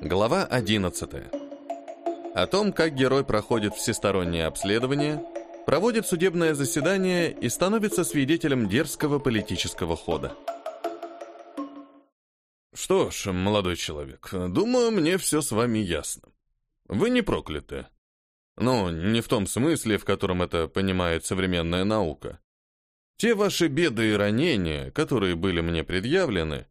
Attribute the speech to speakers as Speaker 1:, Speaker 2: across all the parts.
Speaker 1: Глава 11. О том, как герой проходит всестороннее обследование, проводит судебное заседание и становится свидетелем дерзкого политического хода. Что ж, молодой человек, думаю, мне все с вами ясно. Вы не прокляты. Ну, не в том смысле, в котором это понимает современная наука. Те ваши беды и ранения, которые были мне предъявлены,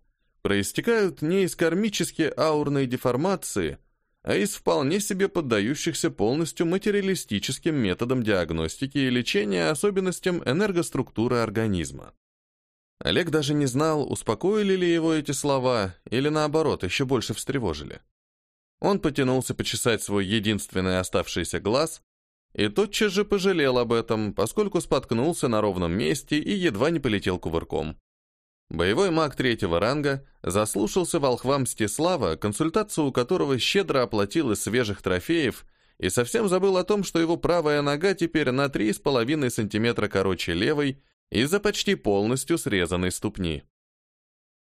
Speaker 1: проистекают не из кармически аурной деформации, а из вполне себе поддающихся полностью материалистическим методам диагностики и лечения особенностям энергоструктуры организма. Олег даже не знал, успокоили ли его эти слова, или наоборот, еще больше встревожили. Он потянулся почесать свой единственный оставшийся глаз и тотчас же пожалел об этом, поскольку споткнулся на ровном месте и едва не полетел кувырком. Боевой маг третьего ранга заслушался волхвам Мстислава, консультацию у которого щедро оплатил из свежих трофеев и совсем забыл о том, что его правая нога теперь на 3,5 сантиметра короче левой из-за почти полностью срезанной ступни.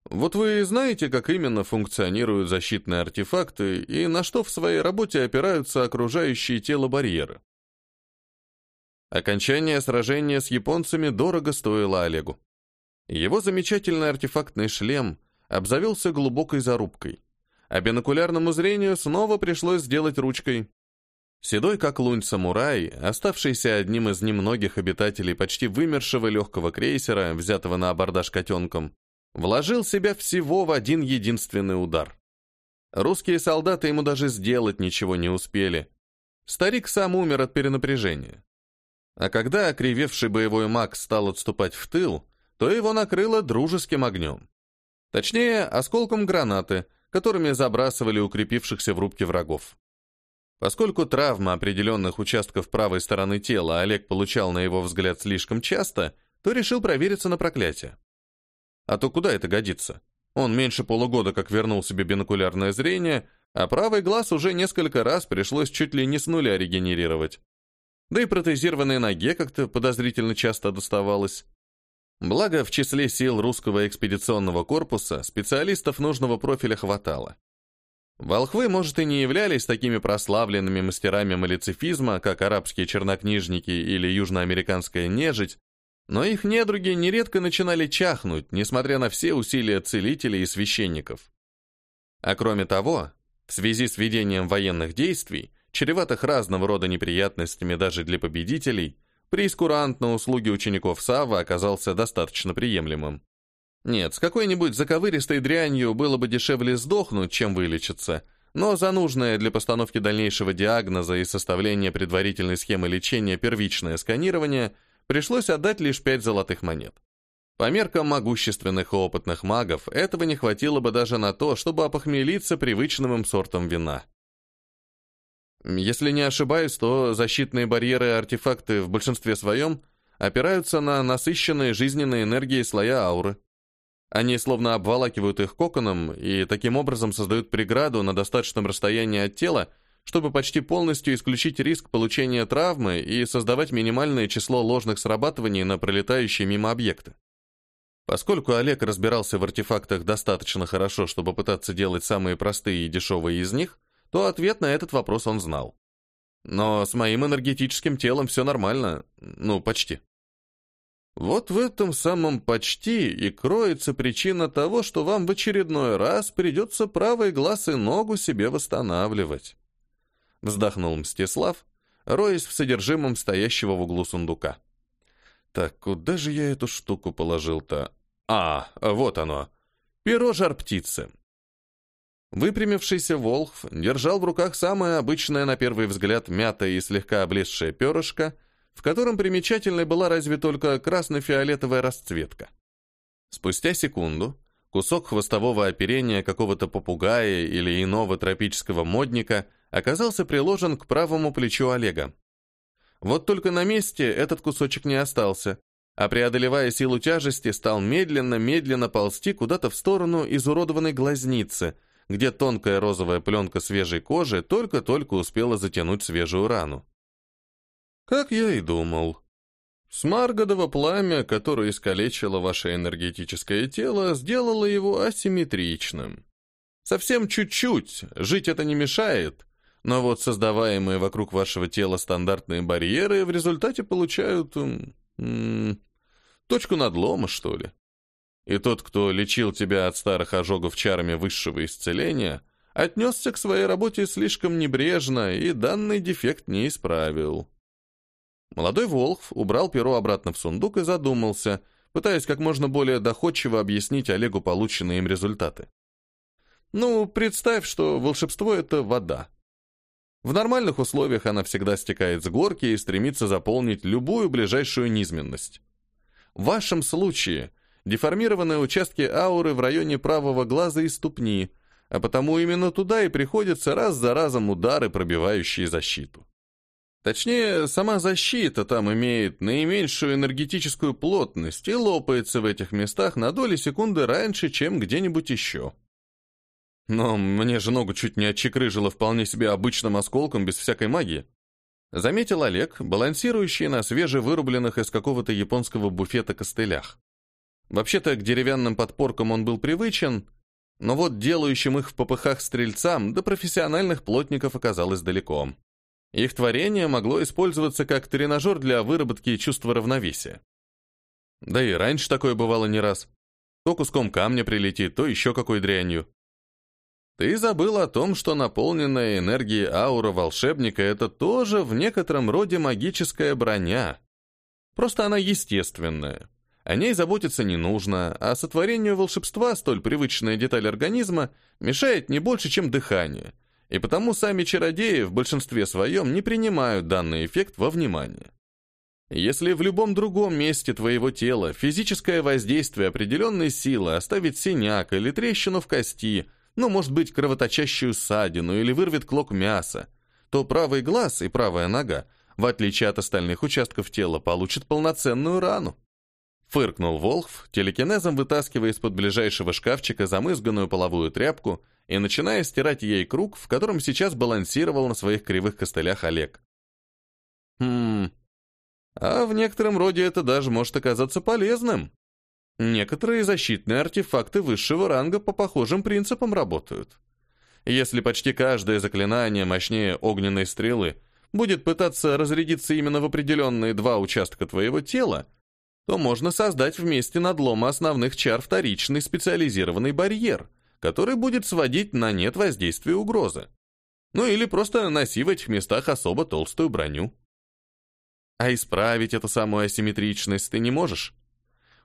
Speaker 1: Вот вы знаете, как именно функционируют защитные артефакты и на что в своей работе опираются окружающие тело барьеры? Окончание сражения с японцами дорого стоило Олегу. Его замечательный артефактный шлем обзавелся глубокой зарубкой, а бинокулярному зрению снова пришлось сделать ручкой. Седой как лунь самурай, оставшийся одним из немногих обитателей почти вымершего легкого крейсера, взятого на абордаж котенком, Вложил себя всего в один единственный удар. Русские солдаты ему даже сделать ничего не успели. Старик сам умер от перенапряжения. А когда окривевший боевой маг стал отступать в тыл, то его накрыло дружеским огнем. Точнее, осколком гранаты, которыми забрасывали укрепившихся в рубке врагов. Поскольку травма определенных участков правой стороны тела Олег получал, на его взгляд, слишком часто, то решил провериться на проклятие. А то куда это годится? Он меньше полугода как вернул себе бинокулярное зрение, а правый глаз уже несколько раз пришлось чуть ли не с нуля регенерировать. Да и протезированной ноге как-то подозрительно часто доставалось. Благо, в числе сил русского экспедиционного корпуса специалистов нужного профиля хватало. Волхвы, может, и не являлись такими прославленными мастерами малицифизма, как арабские чернокнижники или южноамериканская нежить, но их недруги нередко начинали чахнуть, несмотря на все усилия целителей и священников. А кроме того, в связи с ведением военных действий, чреватых разного рода неприятностями даже для победителей, прейскурант на услуги учеников Савва оказался достаточно приемлемым. Нет, с какой-нибудь заковыристой дрянью было бы дешевле сдохнуть, чем вылечиться, но за нужное для постановки дальнейшего диагноза и составления предварительной схемы лечения первичное сканирование – пришлось отдать лишь пять золотых монет. По меркам могущественных и опытных магов, этого не хватило бы даже на то, чтобы опохмелиться привычным им сортом вина. Если не ошибаюсь, то защитные барьеры и артефакты в большинстве своем опираются на насыщенные жизненной энергией слоя ауры. Они словно обволакивают их коконом и таким образом создают преграду на достаточном расстоянии от тела, чтобы почти полностью исключить риск получения травмы и создавать минимальное число ложных срабатываний на пролетающие мимо объекты. Поскольку Олег разбирался в артефактах достаточно хорошо, чтобы пытаться делать самые простые и дешевые из них, то ответ на этот вопрос он знал. Но с моим энергетическим телом все нормально, ну, почти. Вот в этом самом «почти» и кроется причина того, что вам в очередной раз придется правый глаз и ногу себе восстанавливать вздохнул Мстислав, роясь в содержимом стоящего в углу сундука. Так куда же я эту штуку положил-то? А, вот оно. Перо жар-птицы. Выпрямившийся Волхв держал в руках самое обычное на первый взгляд мятое и слегка облезшее перышко, в котором примечательной была разве только красно-фиолетовая расцветка. Спустя секунду кусок хвостового оперения какого-то попугая или иного тропического модника – оказался приложен к правому плечу Олега. Вот только на месте этот кусочек не остался, а преодолевая силу тяжести, стал медленно-медленно ползти куда-то в сторону изуродованной глазницы, где тонкая розовая пленка свежей кожи только-только успела затянуть свежую рану. Как я и думал. Смаргодово пламя, которое искалечило ваше энергетическое тело, сделало его асимметричным. Совсем чуть-чуть, жить это не мешает, но вот создаваемые вокруг вашего тела стандартные барьеры в результате получают... М -м, точку надлома, что ли. И тот, кто лечил тебя от старых ожогов чарами высшего исцеления, отнесся к своей работе слишком небрежно и данный дефект не исправил. Молодой Волхв убрал перо обратно в сундук и задумался, пытаясь как можно более доходчиво объяснить Олегу полученные им результаты. Ну, представь, что волшебство — это вода. В нормальных условиях она всегда стекает с горки и стремится заполнить любую ближайшую низменность. В вашем случае деформированные участки ауры в районе правого глаза и ступни, а потому именно туда и приходятся раз за разом удары, пробивающие защиту. Точнее, сама защита там имеет наименьшую энергетическую плотность и лопается в этих местах на доли секунды раньше, чем где-нибудь еще. Но мне же ногу чуть не отчекрыжило вполне себе обычным осколком без всякой магии. Заметил Олег, балансирующий на свежевырубленных из какого-то японского буфета костылях. Вообще-то к деревянным подпоркам он был привычен, но вот делающим их в попыхах стрельцам до профессиональных плотников оказалось далеко. Их творение могло использоваться как тренажер для выработки чувства равновесия. Да и раньше такое бывало не раз. То куском камня прилетит, то еще какой дрянью. Ты забыл о том, что наполненная энергией аура волшебника — это тоже в некотором роде магическая броня. Просто она естественная. О ней заботиться не нужно, а сотворению волшебства столь привычная деталь организма мешает не больше, чем дыхание — и потому сами чародеи в большинстве своем не принимают данный эффект во внимание. Если в любом другом месте твоего тела физическое воздействие определенной силы оставит синяк или трещину в кости, ну, может быть, кровоточащую ссадину или вырвет клок мяса, то правый глаз и правая нога, в отличие от остальных участков тела, получат полноценную рану. Фыркнул Волхв, телекинезом вытаскивая из-под ближайшего шкафчика замызганную половую тряпку и начиная стирать ей круг, в котором сейчас балансировал на своих кривых костылях Олег. Хм... А в некотором роде это даже может оказаться полезным. Некоторые защитные артефакты высшего ранга по похожим принципам работают. Если почти каждое заклинание мощнее огненной стрелы будет пытаться разрядиться именно в определенные два участка твоего тела, то можно создать вместе надлома основных чар вторичный специализированный барьер, который будет сводить на нет воздействие угрозы. Ну или просто носи в этих местах особо толстую броню. А исправить эту самую асимметричность ты не можешь,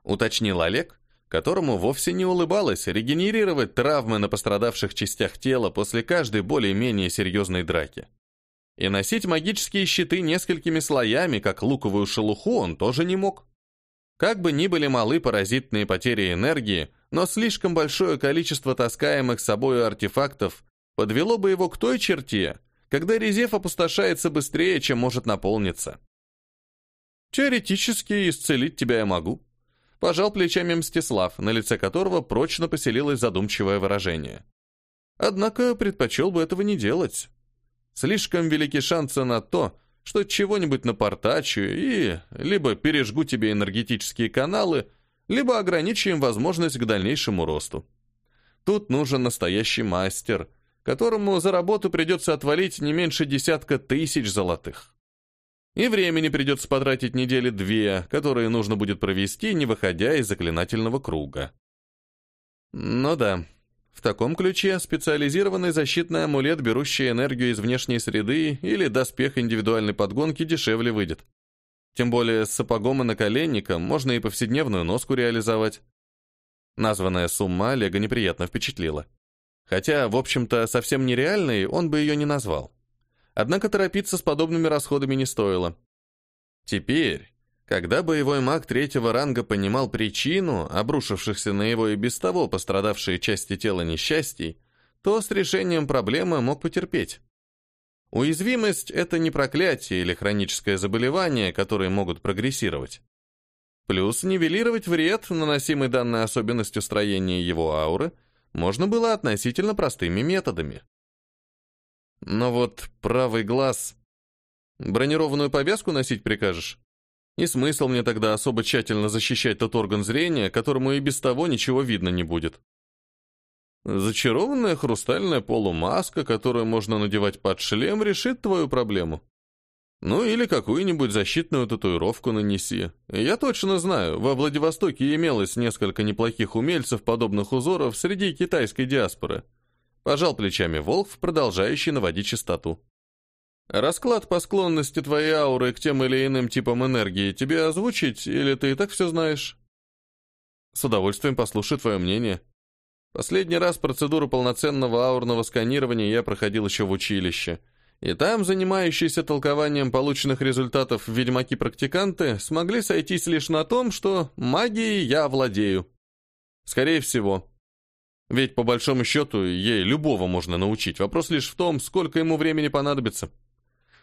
Speaker 1: уточнил Олег, которому вовсе не улыбалось регенерировать травмы на пострадавших частях тела после каждой более-менее серьезной драки. И носить магические щиты несколькими слоями, как луковую шелуху, он тоже не мог. Как бы ни были малы паразитные потери энергии, но слишком большое количество таскаемых с собой артефактов подвело бы его к той черте, когда резерв опустошается быстрее, чем может наполниться. Теоретически исцелить тебя я могу. Пожал плечами Мстислав, на лице которого прочно поселилось задумчивое выражение. Однако предпочел бы этого не делать. Слишком велики шансы на то, что чего-нибудь напортачу и либо пережгу тебе энергетические каналы, либо ограничу им возможность к дальнейшему росту. Тут нужен настоящий мастер, которому за работу придется отвалить не меньше десятка тысяч золотых. И времени придется потратить недели две, которые нужно будет провести, не выходя из заклинательного круга. Ну да, в таком ключе специализированный защитный амулет, берущий энергию из внешней среды, или доспех индивидуальной подгонки дешевле выйдет. Тем более с сапогом и наколенником можно и повседневную носку реализовать. Названная сумма Олега неприятно впечатлила. Хотя, в общем-то, совсем нереальной он бы ее не назвал. Однако торопиться с подобными расходами не стоило. Теперь, когда боевой маг третьего ранга понимал причину обрушившихся на его и без того пострадавшие части тела несчастий, то с решением проблемы мог потерпеть. Уязвимость – это не проклятие или хроническое заболевание, которые могут прогрессировать. Плюс нивелировать вред, наносимый данной особенностью строения его ауры, можно было относительно простыми методами. Но вот правый глаз... Бронированную повязку носить прикажешь? И смысл мне тогда особо тщательно защищать тот орган зрения, которому и без того ничего видно не будет. Зачарованная хрустальная полумаска, которую можно надевать под шлем, решит твою проблему. Ну или какую-нибудь защитную татуировку нанеси. Я точно знаю, во Владивостоке имелось несколько неплохих умельцев подобных узоров среди китайской диаспоры. Пожал плечами Волф, продолжающий наводить чистоту. Расклад по склонности твоей ауры к тем или иным типам энергии тебе озвучить, или ты и так все знаешь? С удовольствием послушаю твое мнение. Последний раз процедуру полноценного аурного сканирования я проходил еще в училище, и там занимающиеся толкованием полученных результатов ведьмаки-практиканты смогли сойтись лишь на том, что магией я владею. Скорее всего. Ведь, по большому счету, ей любого можно научить. Вопрос лишь в том, сколько ему времени понадобится.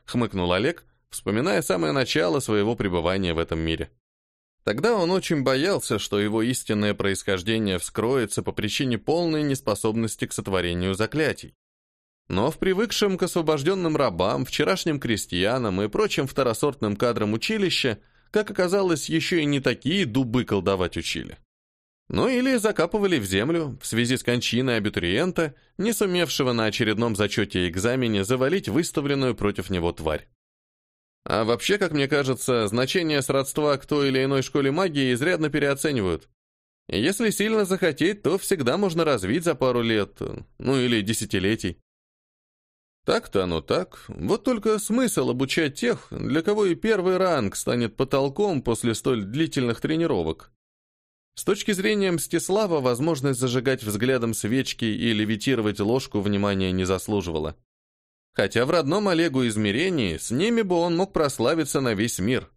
Speaker 1: Хмыкнул Олег, вспоминая самое начало своего пребывания в этом мире. Тогда он очень боялся, что его истинное происхождение вскроется по причине полной неспособности к сотворению заклятий. Но в привыкшем к освобожденным рабам, вчерашним крестьянам и прочим второсортным кадрам училища, как оказалось, еще и не такие дубы колдовать учили. Ну или закапывали в землю в связи с кончиной абитуриента, не сумевшего на очередном зачете и экзамене завалить выставленную против него тварь. А вообще, как мне кажется, значение сродства к той или иной школе магии изрядно переоценивают. Если сильно захотеть, то всегда можно развить за пару лет, ну или десятилетий. Так-то оно так. Вот только смысл обучать тех, для кого и первый ранг станет потолком после столь длительных тренировок. С точки зрения Мстислава, возможность зажигать взглядом свечки и левитировать ложку внимания не заслуживала. Хотя в родном Олегу измерении с ними бы он мог прославиться на весь мир.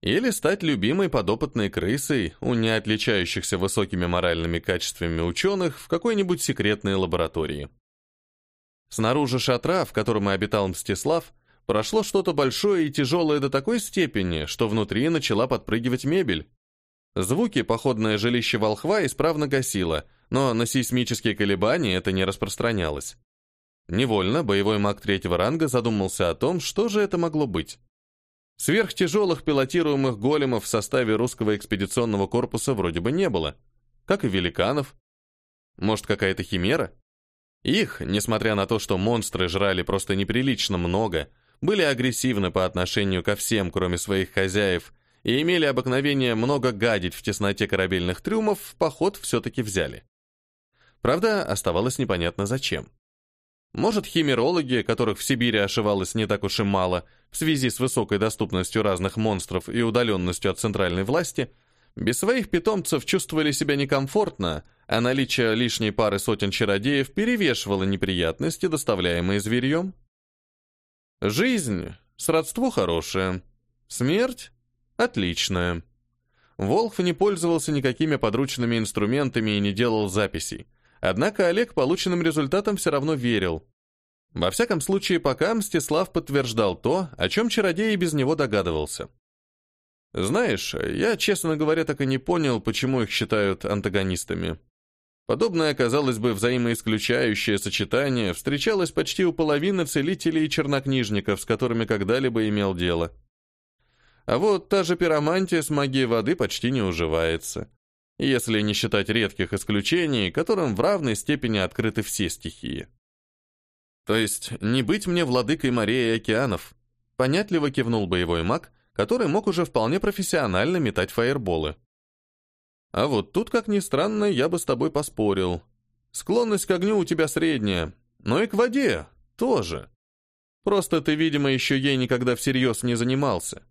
Speaker 1: Или стать любимой подопытной крысой у не отличающихся высокими моральными качествами ученых в какой-нибудь секретной лаборатории. Снаружи шатра, в котором и обитал Мстислав, прошло что-то большое и тяжелое до такой степени, что внутри начала подпрыгивать мебель. Звуки походное жилище волхва исправно гасило, но на сейсмические колебания это не распространялось. Невольно боевой маг третьего ранга задумался о том, что же это могло быть. Сверхтяжелых пилотируемых големов в составе русского экспедиционного корпуса вроде бы не было, как и великанов. Может, какая-то химера? Их, несмотря на то, что монстры жрали просто неприлично много, были агрессивны по отношению ко всем, кроме своих хозяев, и имели обыкновение много гадить в тесноте корабельных трюмов, поход все-таки взяли. Правда, оставалось непонятно зачем. Может, химерологи, которых в Сибири ошивалось не так уж и мало, в связи с высокой доступностью разных монстров и удаленностью от центральной власти, без своих питомцев чувствовали себя некомфортно, а наличие лишней пары сотен чародеев перевешивало неприятности, доставляемые зверьем. Жизнь — сродство хорошее. Смерть — отличная. Волхв не пользовался никакими подручными инструментами и не делал записей. Однако Олег полученным результатам все равно верил. Во всяком случае, пока Мстислав подтверждал то, о чем чародей и без него догадывался. Знаешь, я, честно говоря, так и не понял, почему их считают антагонистами. Подобное, казалось бы, взаимоисключающее сочетание встречалось почти у половины целителей и чернокнижников, с которыми когда-либо имел дело. А вот та же пиромантия с магией воды почти не уживается если не считать редких исключений, которым в равной степени открыты все стихии. То есть не быть мне владыкой морей и океанов, понятливо кивнул боевой маг, который мог уже вполне профессионально метать фаерболы. А вот тут, как ни странно, я бы с тобой поспорил. Склонность к огню у тебя средняя, но и к воде тоже. Просто ты, видимо, еще ей никогда всерьез не занимался.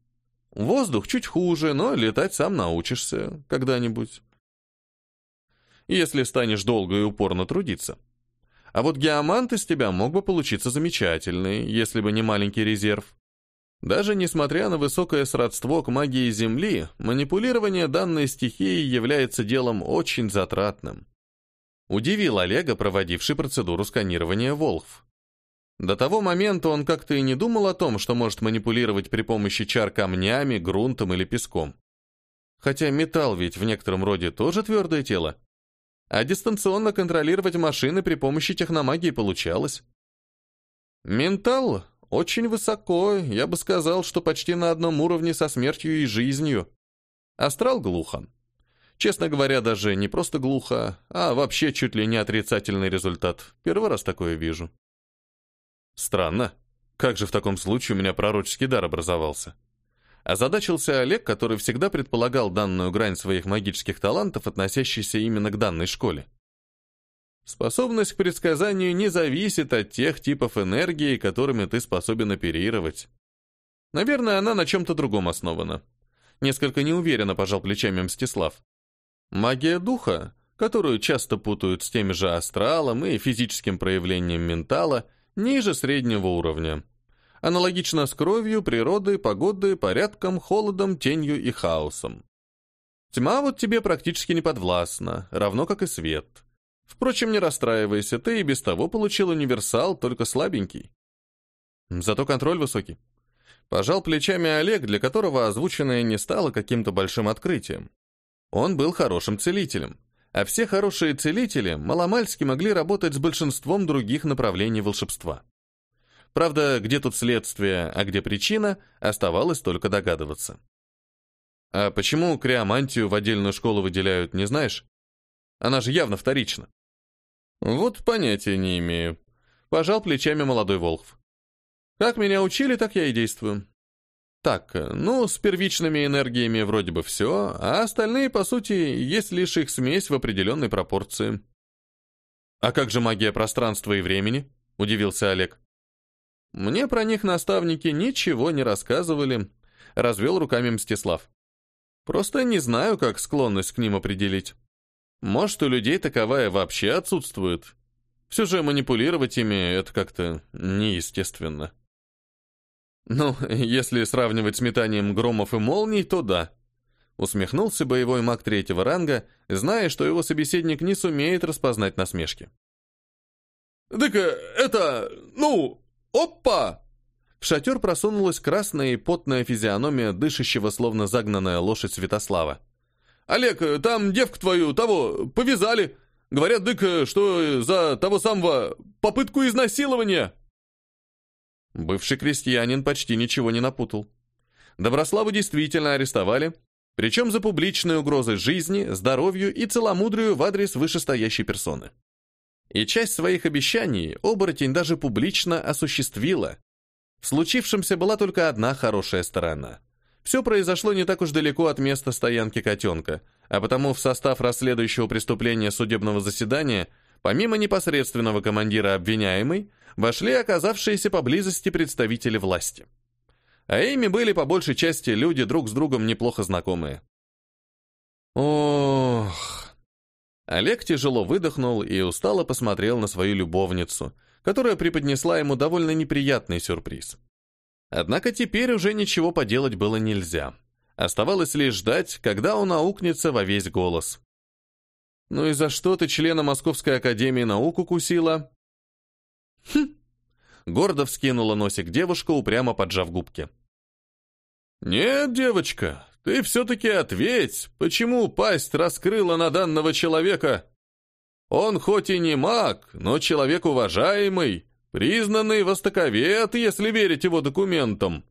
Speaker 1: Воздух чуть хуже, но летать сам научишься когда-нибудь если станешь долго и упорно трудиться. А вот геомант из тебя мог бы получиться замечательный, если бы не маленький резерв. Даже несмотря на высокое сродство к магии Земли, манипулирование данной стихией является делом очень затратным. Удивил Олега, проводивший процедуру сканирования Волхв. До того момента он как-то и не думал о том, что может манипулировать при помощи чар камнями, грунтом или песком. Хотя металл ведь в некотором роде тоже твердое тело а дистанционно контролировать машины при помощи техномагии получалось. Ментал очень высоко, я бы сказал, что почти на одном уровне со смертью и жизнью. Астрал глухо. Честно говоря, даже не просто глухо, а вообще чуть ли не отрицательный результат. Первый раз такое вижу. Странно. Как же в таком случае у меня пророческий дар образовался? Озадачился Олег, который всегда предполагал данную грань своих магических талантов, относящейся именно к данной школе. Способность к предсказанию не зависит от тех типов энергии, которыми ты способен оперировать. Наверное, она на чем-то другом основана. Несколько неуверенно пожал плечами Мстислав. Магия духа, которую часто путают с теми же астралом и физическим проявлением ментала, ниже среднего уровня. Аналогично с кровью, природой, погодой, порядком, холодом, тенью и хаосом. Тьма вот тебе практически не подвластна, равно как и свет. Впрочем, не расстраивайся, ты и без того получил универсал, только слабенький. Зато контроль высокий. Пожал плечами Олег, для которого озвученное не стало каким-то большим открытием. Он был хорошим целителем, а все хорошие целители маломальски могли работать с большинством других направлений волшебства. Правда, где тут следствие, а где причина, оставалось только догадываться. А почему криомантию в отдельную школу выделяют, не знаешь? Она же явно вторична. Вот понятия не имею. Пожал плечами молодой Волхв. Как меня учили, так я и действую. Так, ну, с первичными энергиями вроде бы все, а остальные, по сути, есть лишь их смесь в определенной пропорции. «А как же магия пространства и времени?» – удивился Олег. «Мне про них наставники ничего не рассказывали», – развел руками Мстислав. «Просто не знаю, как склонность к ним определить. Может, у людей таковая вообще отсутствует. Все же манипулировать ими – это как-то неестественно». Ну, если сравнивать с метанием громов и молний, то да. Усмехнулся боевой маг третьего ранга, зная, что его собеседник не сумеет распознать насмешки.
Speaker 2: «Так э, это... ну... опа!»
Speaker 1: В шатер просунулась красная и потная физиономия дышащего, словно загнанная лошадь Святослава.
Speaker 2: «Олег, там девку твою, того, повязали. Говорят, дык, э, что за того самого попытку изнасилования».
Speaker 1: Бывший крестьянин почти ничего не напутал. Доброславу действительно арестовали, причем за публичные угрозы жизни, здоровью и целомудрию в адрес вышестоящей персоны. И часть своих обещаний оборотень даже публично осуществила. В случившемся была только одна хорошая сторона. Все произошло не так уж далеко от места стоянки котенка, а потому в состав расследующего преступления судебного заседания – Помимо непосредственного командира обвиняемой, вошли оказавшиеся поблизости представители власти. А ими были по большей части люди друг с другом неплохо знакомые. Ох... Олег тяжело выдохнул и устало посмотрел на свою любовницу, которая преподнесла ему довольно неприятный сюрприз. Однако теперь уже ничего поделать было нельзя. Оставалось лишь ждать, когда он аукнется во весь голос. «Ну и за что ты члена Московской Академии Наук укусила?» «Хм!» Гордо вскинула носик девушка, упрямо поджав губки.
Speaker 2: «Нет, девочка, ты все-таки ответь, почему пасть раскрыла на данного человека? Он хоть и не маг, но человек уважаемый, признанный востоковед, если верить его документам»,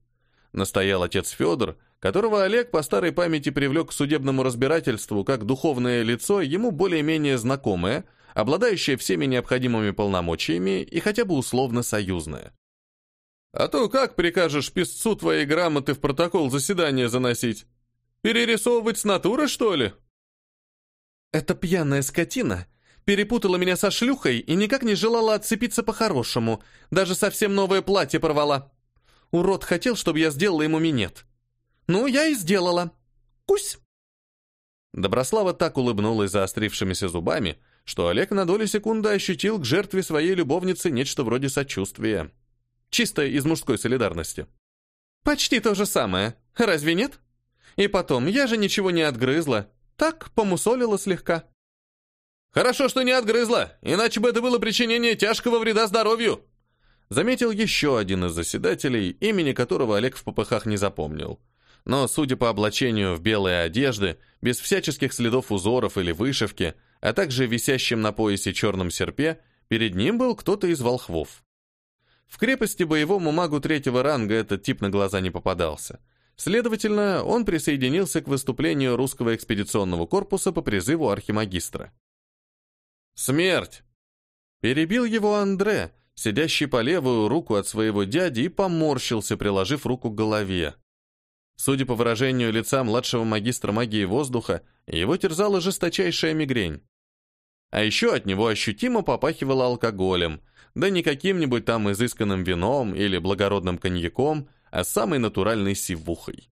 Speaker 2: настоял отец Федор, которого Олег по старой памяти привлек к судебному разбирательству как духовное лицо, ему более-менее знакомое, обладающее всеми необходимыми полномочиями и хотя бы условно союзное. «А то как прикажешь писцу твоей грамоты в протокол заседания заносить? Перерисовывать с натуры, что ли?»
Speaker 3: «Эта пьяная скотина перепутала меня со шлюхой и никак не желала отцепиться по-хорошему, даже совсем новое платье порвала. Урод хотел, чтобы я сделала ему минет. Ну, я и сделала. Кусь!»
Speaker 1: Доброслава так улыбнулась заострившимися зубами, что Олег на долю секунды ощутил к жертве своей любовницы нечто вроде сочувствия. Чисто из мужской солидарности.
Speaker 3: «Почти то же самое. Разве нет? И потом, я же ничего не отгрызла. Так, помусолила слегка».
Speaker 2: «Хорошо, что не отгрызла, иначе бы это было причинение тяжкого вреда здоровью»,
Speaker 1: заметил еще один из заседателей, имени которого Олег в попыхах не запомнил но, судя по облачению в белые одежды, без всяческих следов узоров или вышивки, а также висящим на поясе черном серпе, перед ним был кто-то из волхвов. В крепости боевому магу третьего ранга этот тип на глаза не попадался. Следовательно, он присоединился к выступлению русского экспедиционного корпуса по призыву архимагистра. «Смерть!» Перебил его Андре, сидящий по левую руку от своего дяди, и поморщился, приложив руку к голове. Судя по выражению лица младшего магистра магии воздуха, его терзала жесточайшая мигрень. А еще от него ощутимо попахивало алкоголем, да не каким-нибудь там изысканным вином или благородным коньяком, а самой натуральной сивухой.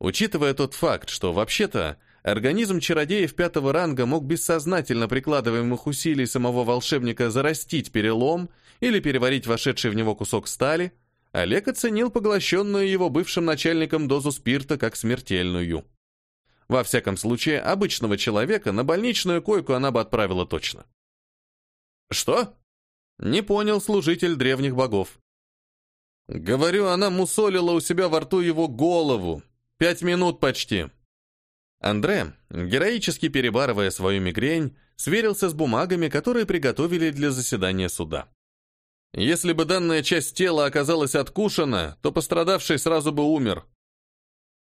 Speaker 1: Учитывая тот факт, что вообще-то организм чародеев пятого ранга мог бессознательно прикладываемых усилий самого волшебника зарастить перелом или переварить вошедший в него кусок стали, Олег оценил поглощенную его бывшим начальником дозу спирта как смертельную. Во всяком случае, обычного человека на больничную койку она бы отправила точно. «Что?» Не понял служитель древних богов. Говорю, она мусолила у себя во рту его голову. Пять минут почти. Андре, героически перебарывая свою мигрень, сверился с бумагами, которые приготовили для заседания суда. Если бы данная часть тела оказалась откушена, то пострадавший сразу бы умер.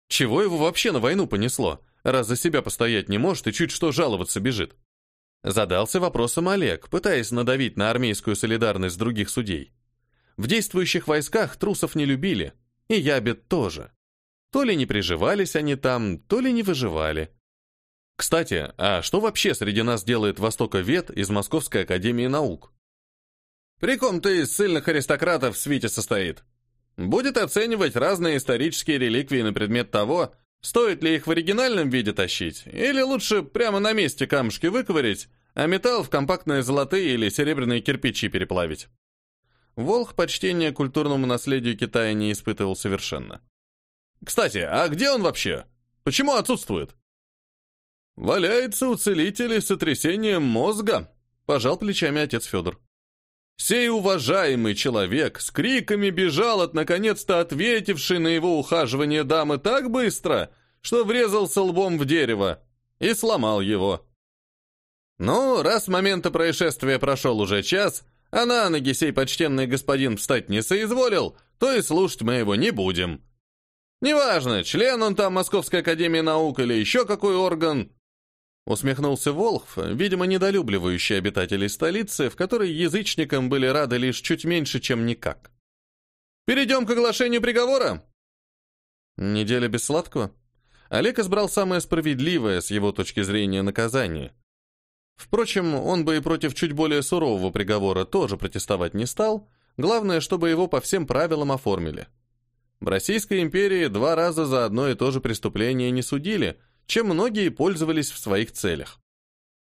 Speaker 1: Чего его вообще на войну понесло, раз за себя постоять не может и чуть что жаловаться бежит? Задался вопросом Олег, пытаясь надавить на армейскую солидарность других судей. В действующих войсках трусов не любили, и ябед тоже. То ли не приживались они там, то ли не выживали. Кстати, а что вообще среди нас делает Востоковед из Московской академии наук? При ком-то из сильных аристократов в свите состоит. Будет оценивать разные исторические реликвии на предмет того, стоит ли их в оригинальном виде тащить, или лучше прямо на месте камушки выковырять, а металл в компактные золотые или серебряные кирпичи переплавить. Волх почтения культурному наследию Китая не испытывал совершенно. Кстати, а где он вообще? Почему отсутствует? Валяется у целителей с сотрясением мозга, пожал плечами отец Федор. Сей уважаемый человек с криками бежал от наконец-то ответившей на его ухаживание дамы так быстро, что врезался лбом в дерево и сломал его. Ну, раз момента происшествия прошел уже час, а на ноги сей почтенный господин встать не соизволил, то и слушать мы его не будем. Неважно, член он там Московской академии наук или еще какой орган, Усмехнулся Волхв, видимо, недолюбливающий обитателей столицы, в которой язычникам были рады лишь чуть меньше, чем никак. «Перейдем к оглашению приговора!» Неделя без сладкого. Олег избрал самое справедливое с его точки зрения наказание. Впрочем, он бы и против чуть более сурового приговора тоже протестовать не стал, главное, чтобы его по всем правилам оформили. В Российской империи два раза за одно и то же преступление не судили, чем многие пользовались в своих целях.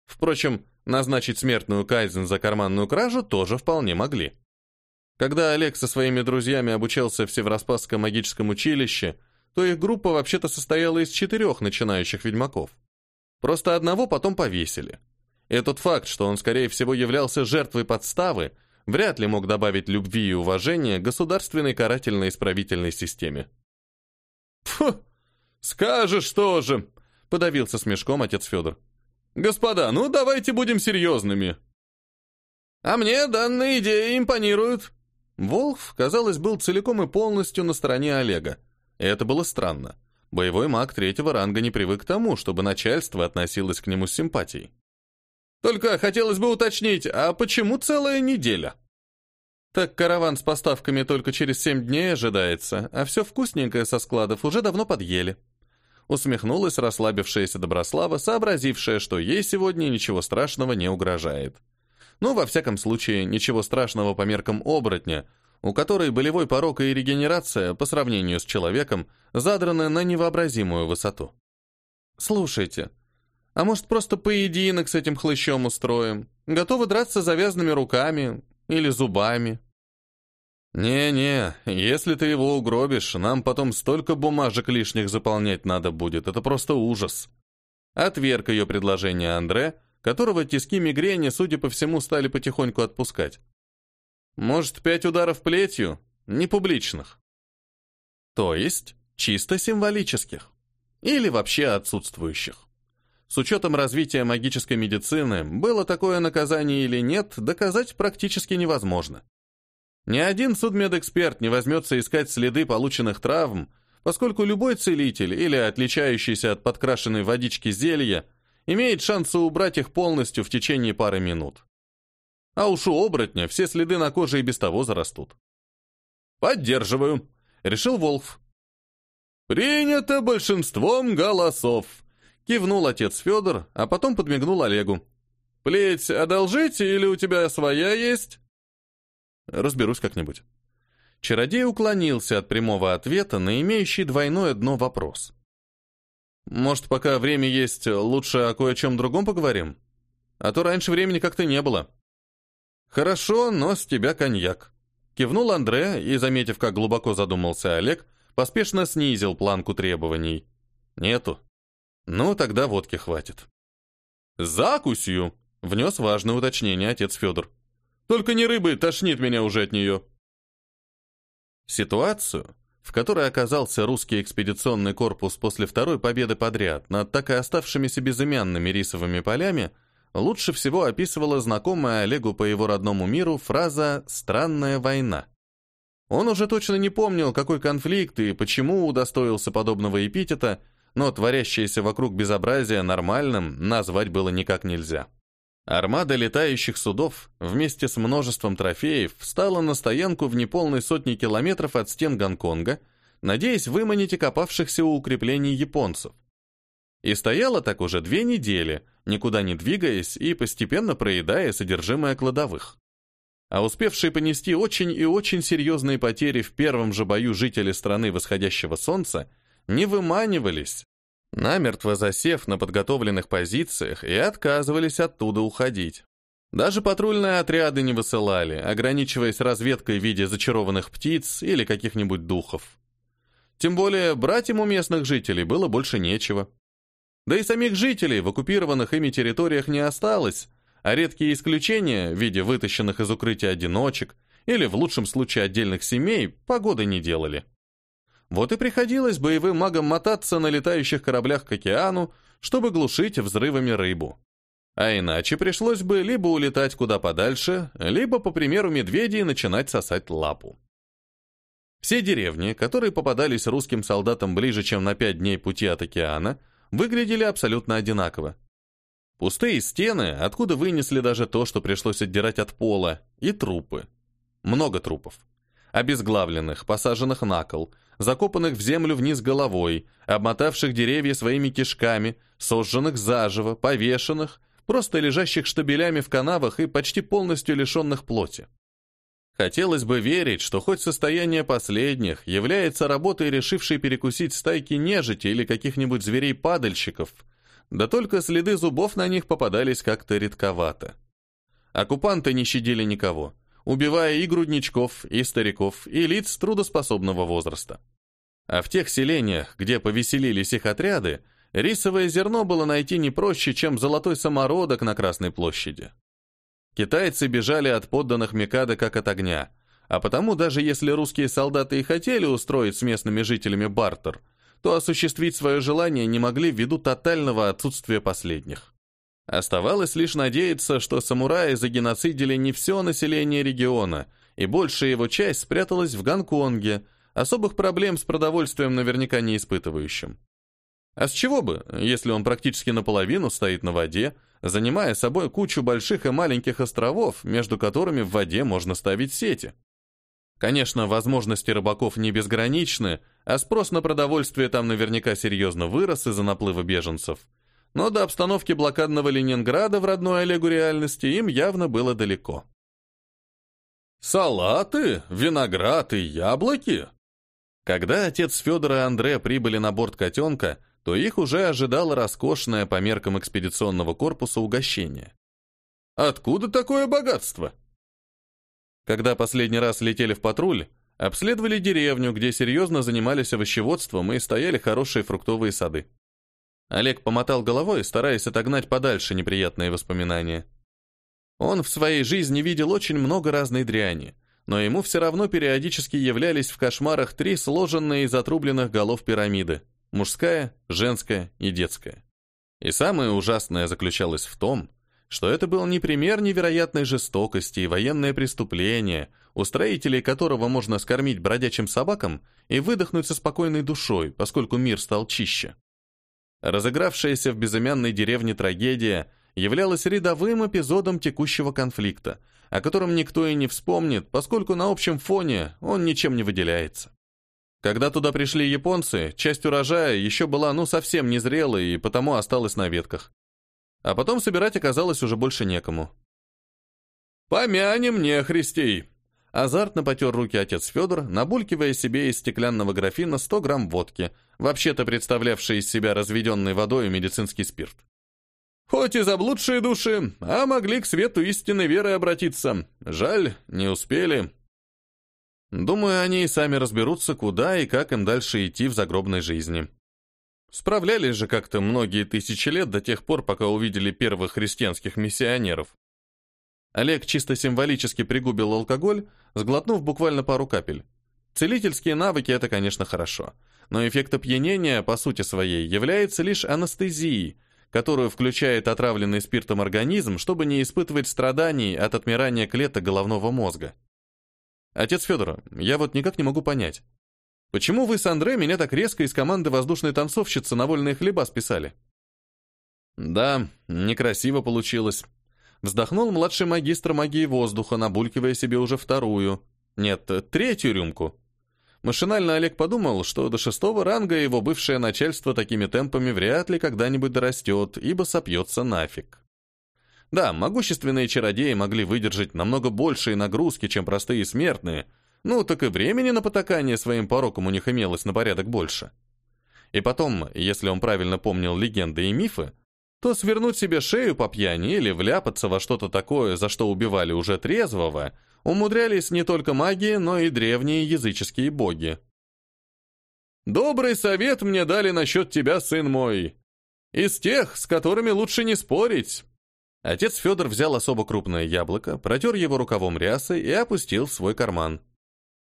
Speaker 1: Впрочем, назначить смертную казнь за карманную кражу тоже вполне могли. Когда Олег со своими друзьями обучался в Североспасском магическом училище, то их группа вообще-то состояла из четырех начинающих ведьмаков. Просто одного потом повесили. Этот факт, что он, скорее всего, являлся жертвой подставы, вряд ли мог добавить любви и уважения государственной карательно-исправительной системе. «Фу, скажешь тоже!» Подавился смешком отец Федор. «Господа, ну давайте будем серьезными». «А мне данные идеи импонируют». Волф, казалось, был целиком и полностью на стороне Олега. И это было странно. Боевой маг третьего ранга не привык к тому, чтобы начальство относилось к нему с симпатией. «Только хотелось бы уточнить, а почему целая неделя?» «Так караван с поставками только через семь дней ожидается, а все вкусненькое со складов уже давно подъели», усмехнулась расслабившаяся Доброслава, сообразившая, что ей сегодня ничего страшного не угрожает. Ну, во всяком случае, ничего страшного по меркам оборотня, у которой болевой порог и регенерация, по сравнению с человеком, задраны на невообразимую высоту. «Слушайте, а может, просто поединок с этим хлыщом устроим? Готовы драться завязанными руками или зубами?» «Не-не, если ты его угробишь, нам потом столько бумажек лишних заполнять надо будет, это просто ужас». Отверг ее предложение Андре, которого тиски мигрени, судя по всему, стали потихоньку отпускать. «Может, пять ударов плетью? Не публичных». То есть, чисто символических. Или вообще отсутствующих. С учетом развития магической медицины, было такое наказание или нет, доказать практически невозможно. Ни один судмедэксперт не возьмется искать следы полученных травм, поскольку любой целитель или отличающийся от подкрашенной водички зелья имеет шансы убрать их полностью в течение пары минут. А уж у оборотня все следы на коже и без того зарастут.
Speaker 2: «Поддерживаю», — решил Волф.
Speaker 1: «Принято большинством голосов», — кивнул отец Федор, а потом подмигнул Олегу. «Плеть одолжите или у тебя своя есть?» «Разберусь как-нибудь». Чародей уклонился от прямого ответа на имеющий двойное дно вопрос. «Может, пока время есть, лучше о кое о чем другом поговорим? А то раньше времени как-то не было». «Хорошо, но с тебя коньяк». Кивнул Андре и, заметив, как глубоко задумался Олег, поспешно снизил планку требований. «Нету». «Ну, тогда водки хватит».
Speaker 2: «Закусью!» — внес важное уточнение отец Федор. «Только не рыбы, тошнит меня уже от нее».
Speaker 1: Ситуацию, в которой оказался русский экспедиционный корпус после второй победы подряд над так и оставшимися безымянными рисовыми полями, лучше всего описывала знакомая Олегу по его родному миру фраза «странная война». Он уже точно не помнил, какой конфликт и почему удостоился подобного эпитета, но творящееся вокруг безобразие нормальным назвать было никак нельзя. Армада летающих судов вместе с множеством трофеев встала на стоянку в неполной сотни километров от стен Гонконга, надеясь выманить окопавшихся у укреплений японцев. И стояла так уже две недели, никуда не двигаясь и постепенно проедая содержимое кладовых. А успевшие понести очень и очень серьезные потери в первом же бою жители страны восходящего солнца не выманивались, намертво засев на подготовленных позициях и отказывались оттуда уходить. Даже патрульные отряды не высылали, ограничиваясь разведкой в виде зачарованных птиц или каких-нибудь духов. Тем более брать ему местных жителей было больше нечего. Да и самих жителей в оккупированных ими территориях не осталось, а редкие исключения в виде вытащенных из укрытия одиночек или, в лучшем случае, отдельных семей погоды не делали. Вот и приходилось боевым магам мотаться на летающих кораблях к океану, чтобы глушить взрывами рыбу. А иначе пришлось бы либо улетать куда подальше, либо, по примеру медведей, начинать сосать лапу. Все деревни, которые попадались русским солдатам ближе, чем на пять дней пути от океана, выглядели абсолютно одинаково. Пустые стены, откуда вынесли даже то, что пришлось отдирать от пола, и трупы. Много трупов. Обезглавленных, посаженных на кол, закопанных в землю вниз головой, обмотавших деревья своими кишками, сожженных заживо, повешенных, просто лежащих штабелями в канавах и почти полностью лишенных плоти. Хотелось бы верить, что хоть состояние последних является работой, решившей перекусить стайки нежити или каких-нибудь зверей-падальщиков, да только следы зубов на них попадались как-то редковато. Оккупанты не щадили никого, убивая и грудничков, и стариков, и лиц трудоспособного возраста. А в тех селениях, где повеселились их отряды, рисовое зерно было найти не проще, чем золотой самородок на Красной площади. Китайцы бежали от подданных Микада как от огня, а потому даже если русские солдаты и хотели устроить с местными жителями бартер, то осуществить свое желание не могли ввиду тотального отсутствия последних. Оставалось лишь надеяться, что самураи загеноцидили не все население региона, и большая его часть спряталась в Гонконге, особых проблем с продовольствием наверняка не испытывающим. А с чего бы, если он практически наполовину стоит на воде, занимая собой кучу больших и маленьких островов, между которыми в воде можно ставить сети? Конечно, возможности рыбаков не безграничны, а спрос на продовольствие там наверняка серьезно вырос из-за наплыва беженцев. Но до обстановки блокадного Ленинграда в родной Олегу реальности им явно было далеко.
Speaker 2: «Салаты, виноград и яблоки?»
Speaker 1: Когда отец Федора и Андре прибыли на борт котенка, то их уже ожидало роскошное по меркам экспедиционного корпуса угощение.
Speaker 2: «Откуда такое богатство?»
Speaker 1: Когда последний раз летели в патруль, обследовали деревню, где серьезно занимались овощеводством и стояли хорошие фруктовые сады. Олег помотал головой, стараясь отогнать подальше неприятные воспоминания. Он в своей жизни видел очень много разной дряни, но ему все равно периодически являлись в кошмарах три сложенные из отрубленных голов пирамиды – мужская, женская и детская. И самое ужасное заключалось в том, что это был не пример невероятной жестокости и военное преступление, у строителей которого можно скормить бродячим собакам и выдохнуть со спокойной душой, поскольку мир стал чище. Разыгравшаяся в безымянной деревне трагедия являлась рядовым эпизодом текущего конфликта, о котором никто и не вспомнит, поскольку на общем фоне он ничем не выделяется. Когда туда пришли японцы, часть урожая еще была ну совсем незрелой и потому осталась на ветках. А потом собирать оказалось уже больше некому. «Помянем мне, Христей!» Азартно потер руки отец Федор, набулькивая себе из стеклянного графина 100 грамм водки, вообще-то представлявший из себя разведенной водой медицинский спирт. Хоть и заблудшие души, а могли к свету истинной веры обратиться. Жаль, не успели. Думаю, они и сами разберутся, куда и как им дальше идти в загробной жизни. Справлялись же как-то многие тысячи лет до тех пор, пока увидели первых христианских миссионеров. Олег чисто символически пригубил алкоголь, сглотнув буквально пару капель. Целительские навыки — это, конечно, хорошо. Но эффект опьянения, по сути своей, является лишь анестезией, которую включает отравленный спиртом организм, чтобы не испытывать страданий от отмирания клеток головного мозга. Отец Федора, я вот никак не могу понять, почему вы с Андре меня так резко из команды воздушной танцовщицы на вольные хлеба списали? Да, некрасиво получилось. Вздохнул младший магистр магии воздуха, набулькивая себе уже вторую. Нет, третью рюмку. Машинально Олег подумал, что до шестого ранга его бывшее начальство такими темпами вряд ли когда-нибудь дорастет, ибо сопьется нафиг. Да, могущественные чародеи могли выдержать намного большие нагрузки, чем простые смертные, ну так и времени на потакание своим порокам у них имелось на порядок больше. И потом, если он правильно помнил легенды и мифы, то свернуть себе шею по пьяни или вляпаться во что-то такое, за что убивали уже трезвого, умудрялись не только маги, но и древние языческие боги. «Добрый совет мне дали насчет тебя, сын мой. Из тех, с которыми лучше не спорить». Отец Федор взял особо крупное яблоко, протер его рукавом рясы и опустил в свой карман.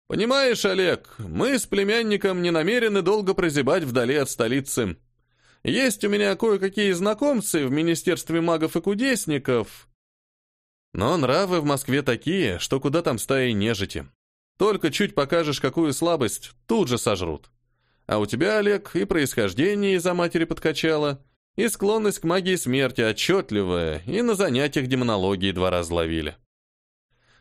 Speaker 1: «Понимаешь, Олег, мы с племянником не намерены долго прозябать вдали от столицы. Есть у меня кое-какие знакомцы в Министерстве магов и кудесников. Но нравы в Москве такие, что куда там стаи нежити. Только чуть покажешь какую слабость, тут же сожрут. А у тебя, Олег, и происхождение из-за матери подкачало, и склонность к магии смерти отчетливая, и на занятиях демонологии два раза ловили.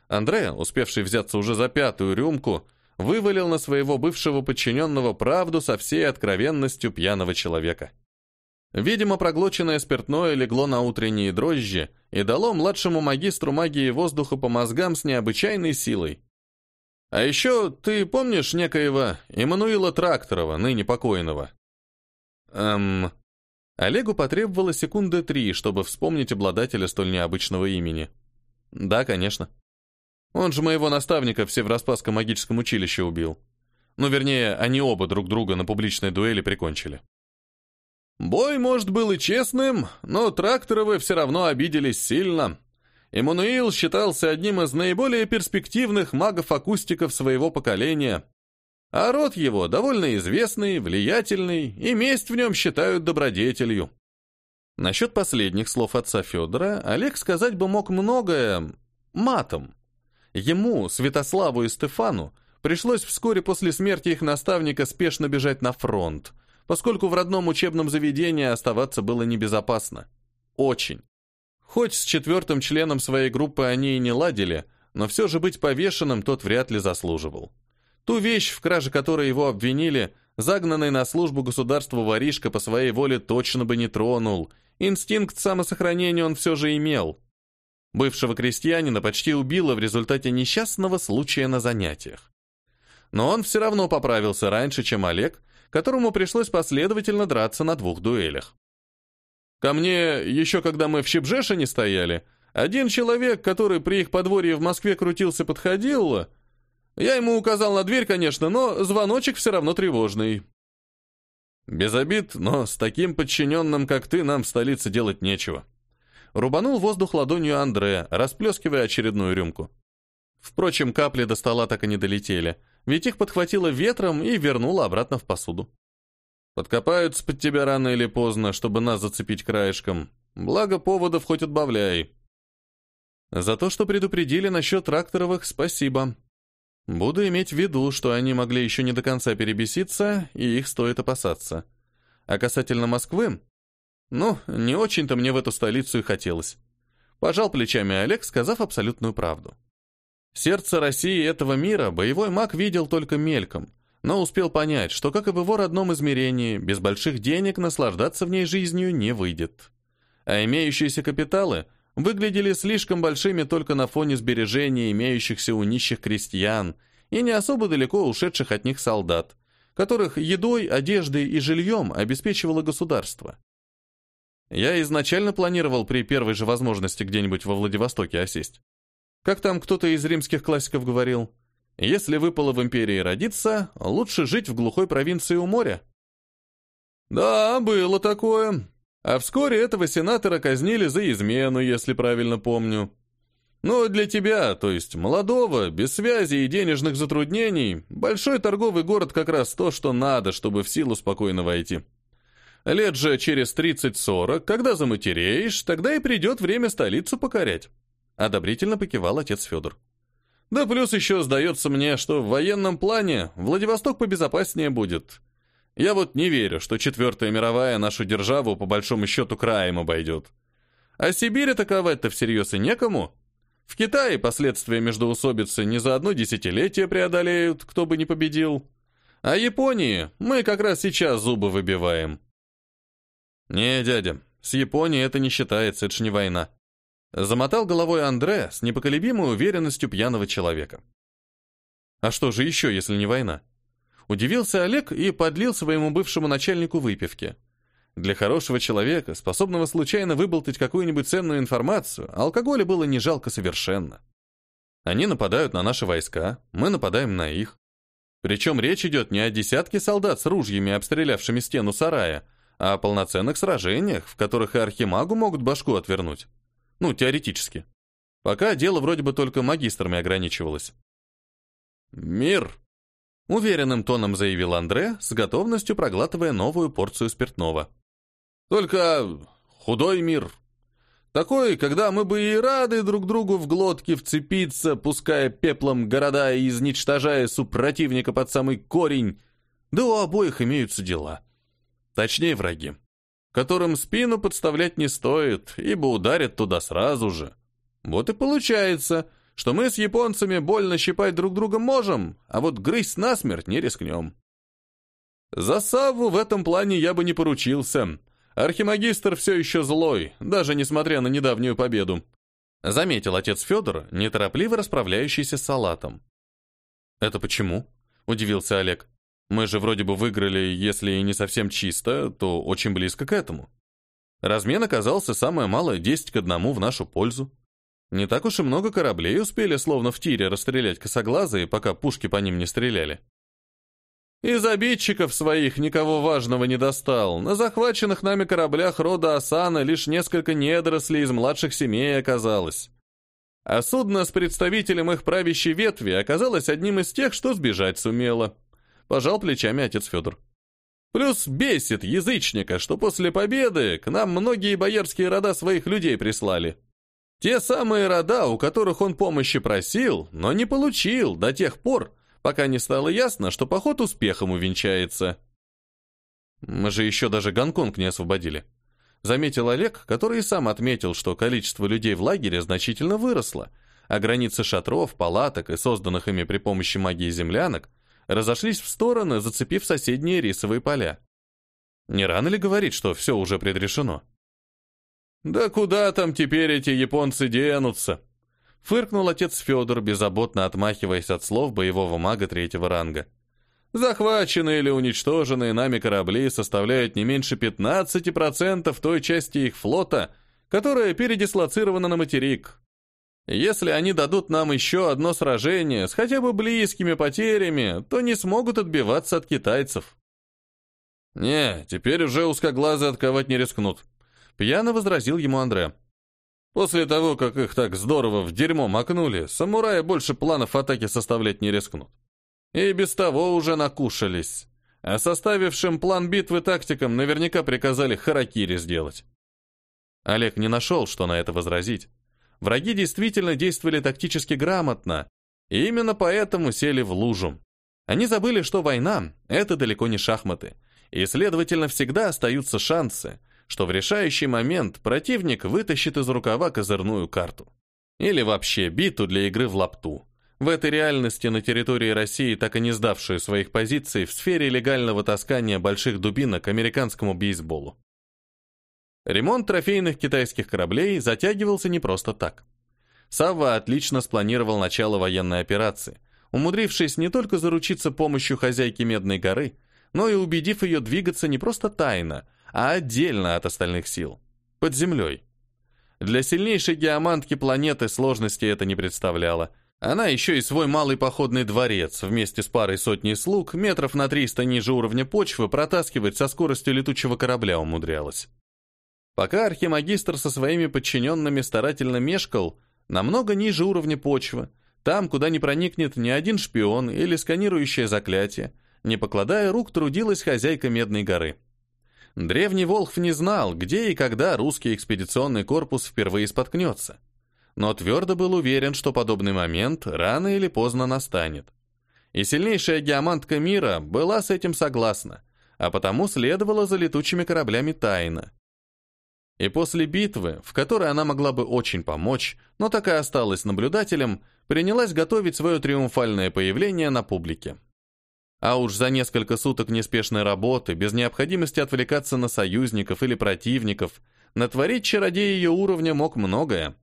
Speaker 1: Андре, успевший взяться уже за пятую рюмку, вывалил на своего бывшего подчиненного правду со всей откровенностью пьяного человека. Видимо, проглоченное спиртное легло на утренние дрожжи и дало младшему магистру магии воздуха по мозгам с необычайной силой. А еще ты помнишь некоего Эммануила Тракторова, ныне покойного? Эм... Олегу потребовалось секунды три, чтобы вспомнить обладателя столь необычного имени. Да, конечно. Он же моего наставника в Североспасском магическом училище убил. Ну, вернее, они оба друг друга на публичной дуэли прикончили. Бой, может, был и честным, но Тракторовы все равно обиделись сильно. Эммануил считался одним из наиболее перспективных магов-акустиков своего поколения. А род его довольно известный, влиятельный, и месть в нем считают добродетелью. Насчет последних слов отца Федора Олег сказать бы мог многое матом. Ему, Святославу и Стефану, пришлось вскоре после смерти их наставника спешно бежать на фронт, поскольку в родном учебном заведении оставаться было небезопасно. Очень. Хоть с четвертым членом своей группы они и не ладили, но все же быть повешенным тот вряд ли заслуживал. Ту вещь, в краже которой его обвинили, загнанный на службу государству воришка по своей воле точно бы не тронул. Инстинкт самосохранения он все же имел. Бывшего крестьянина почти убило в результате несчастного случая на занятиях. Но он все равно поправился раньше, чем Олег, которому пришлось последовательно драться на двух дуэлях. Ко мне, еще когда мы в Щебжеше стояли, один человек, который при их подворье в Москве крутился, подходил. Я ему указал на дверь, конечно, но звоночек все равно тревожный. Без обид, но с таким подчиненным, как ты, нам в столице делать нечего. Рубанул воздух ладонью Андре, расплескивая очередную рюмку. Впрочем, капли до стола так и не долетели — ведь их подхватило ветром и вернуло обратно в посуду. Подкопаются под тебя рано или поздно, чтобы нас зацепить краешком. Благо поводов хоть отбавляй. За то, что предупредили насчет тракторовых, спасибо. Буду иметь в виду, что они могли еще не до конца перебеситься, и их стоит опасаться. А касательно Москвы, ну, не очень-то мне в эту столицу и хотелось. Пожал плечами Олег, сказав абсолютную правду. Сердце России этого мира боевой маг видел только мельком, но успел понять, что, как и в его родном измерении, без больших денег наслаждаться в ней жизнью не выйдет. А имеющиеся капиталы — выглядели слишком большими только на фоне сбережений, имеющихся у нищих крестьян, и не особо далеко ушедших от них солдат, которых едой, одеждой и жильем обеспечивало государство. Я изначально планировал при первой же возможности где-нибудь во Владивостоке осесть. Как там кто-то из римских классиков говорил, если выпало в империи родиться, лучше жить в глухой провинции у моря. Да, было такое, а вскоре этого сенатора казнили за измену, если правильно помню. Но для тебя, то есть молодого, без связи и денежных затруднений, большой торговый город как раз то, что надо, чтобы в силу спокойно войти. Лет же через 30-40, когда заматереешь, тогда и придет время столицу покорять. Одобрительно покивал отец Федор. Да плюс еще сдается мне, что в военном плане Владивосток побезопаснее будет. Я вот не верю, что Четвертая мировая нашу державу по большому счету краем обойдет. А Сибирь атаковать-то всерьез и некому. В Китае последствия междоусобицы не за одно десятилетие преодолеют, кто бы не победил. А Японии мы как раз сейчас зубы выбиваем. Не, дядя, с Японией это не считается, это ж не война. Замотал головой Андре с непоколебимой уверенностью пьяного человека. А что же еще, если не война? Удивился Олег и подлил своему бывшему начальнику выпивки. Для хорошего человека, способного случайно выболтать какую-нибудь ценную информацию, алкоголя было не жалко совершенно. Они нападают на наши войска, мы нападаем на их. Причем речь идет не о десятке солдат с ружьями, обстрелявшими стену сарая, а о полноценных сражениях, в которых и архимагу могут башку отвернуть. Ну, теоретически. Пока дело вроде бы только магистрами ограничивалось. «Мир!» Уверенным тоном заявил Андре, с готовностью проглатывая новую порцию спиртного. «Только худой мир. Такой, когда мы бы и рады друг другу в глотки вцепиться, пуская пеплом города и изничтожая супротивника под самый корень, да у обоих имеются дела. Точнее, враги, которым спину подставлять не стоит, ибо ударят туда сразу же. Вот и получается — что мы с японцами больно щипать друг друга можем, а вот грызть насмерть не рискнем. За Савву в этом плане я бы не поручился. Архимагистр все еще злой, даже несмотря на недавнюю победу. Заметил отец Федор, неторопливо расправляющийся с салатом. «Это почему?» – удивился Олег. «Мы же вроде бы выиграли, если не совсем чисто, то очень близко к этому. Размен оказался самое малое 10 к одному в нашу пользу. Не так уж и много кораблей успели словно в тире расстрелять косоглазые, пока пушки по ним не стреляли. Из обидчиков своих никого важного не достал. На захваченных нами кораблях рода Асана лишь несколько недорослей из младших семей оказалось. А судно с представителем их правящей ветви оказалось одним из тех, что сбежать сумело. Пожал плечами отец Федор. Плюс бесит язычника, что после победы к нам многие боярские рода своих людей прислали. Те самые рода, у которых он помощи просил, но не получил до тех пор, пока не стало ясно, что поход успехом увенчается. Мы же еще даже Гонконг не освободили. Заметил Олег, который и сам отметил, что количество людей в лагере значительно выросло, а границы шатров, палаток и созданных ими при помощи магии землянок разошлись в стороны, зацепив соседние рисовые поля. Не рано ли говорить, что все уже предрешено? «Да куда там теперь эти японцы денутся?» Фыркнул отец Федор, беззаботно отмахиваясь от слов боевого мага третьего ранга. «Захваченные или уничтоженные нами корабли составляют не меньше 15% той части их флота, которая передислоцирована на материк. Если они дадут нам еще одно сражение с хотя бы близкими потерями, то не смогут отбиваться от китайцев». «Не, теперь уже узкоглазые отковать не рискнут», Пьяно возразил ему Андре. После того, как их так здорово в дерьмо макнули, самураи больше планов атаки составлять не рискнут. И без того уже накушались. А составившим план битвы тактикам наверняка приказали харакири сделать. Олег не нашел, что на это возразить. Враги действительно действовали тактически грамотно, И именно поэтому сели в лужу. Они забыли, что война — это далеко не шахматы, и, следовательно, всегда остаются шансы, что в решающий момент противник вытащит из рукава козырную карту. Или вообще биту для игры в лапту. В этой реальности на территории России, так и не сдавшую своих позиций в сфере легального таскания больших дубинок американскому бейсболу. Ремонт трофейных китайских кораблей затягивался не просто так. Савва отлично спланировал начало военной операции, умудрившись не только заручиться помощью хозяйки Медной горы, но и убедив ее двигаться не просто тайно, а отдельно от остальных сил, под землей. Для сильнейшей геомантки планеты сложности это не представляло. Она еще и свой малый походный дворец вместе с парой сотней слуг метров на 300 ниже уровня почвы протаскивать со скоростью летучего корабля умудрялась. Пока архимагистр со своими подчиненными старательно мешкал, намного ниже уровня почвы, там, куда не проникнет ни один шпион или сканирующее заклятие, не покладая рук, трудилась хозяйка Медной горы. Древний Волхв не знал, где и когда русский экспедиционный корпус впервые споткнется. Но твердо был уверен, что подобный момент рано или поздно настанет. И сильнейшая геомантка мира была с этим согласна, а потому следовала за летучими кораблями тайно. И после битвы, в которой она могла бы очень помочь, но так и осталась наблюдателем, принялась готовить свое триумфальное появление на публике. А уж за несколько суток неспешной работы, без необходимости отвлекаться на союзников или противников, натворить чародей ее уровня мог многое.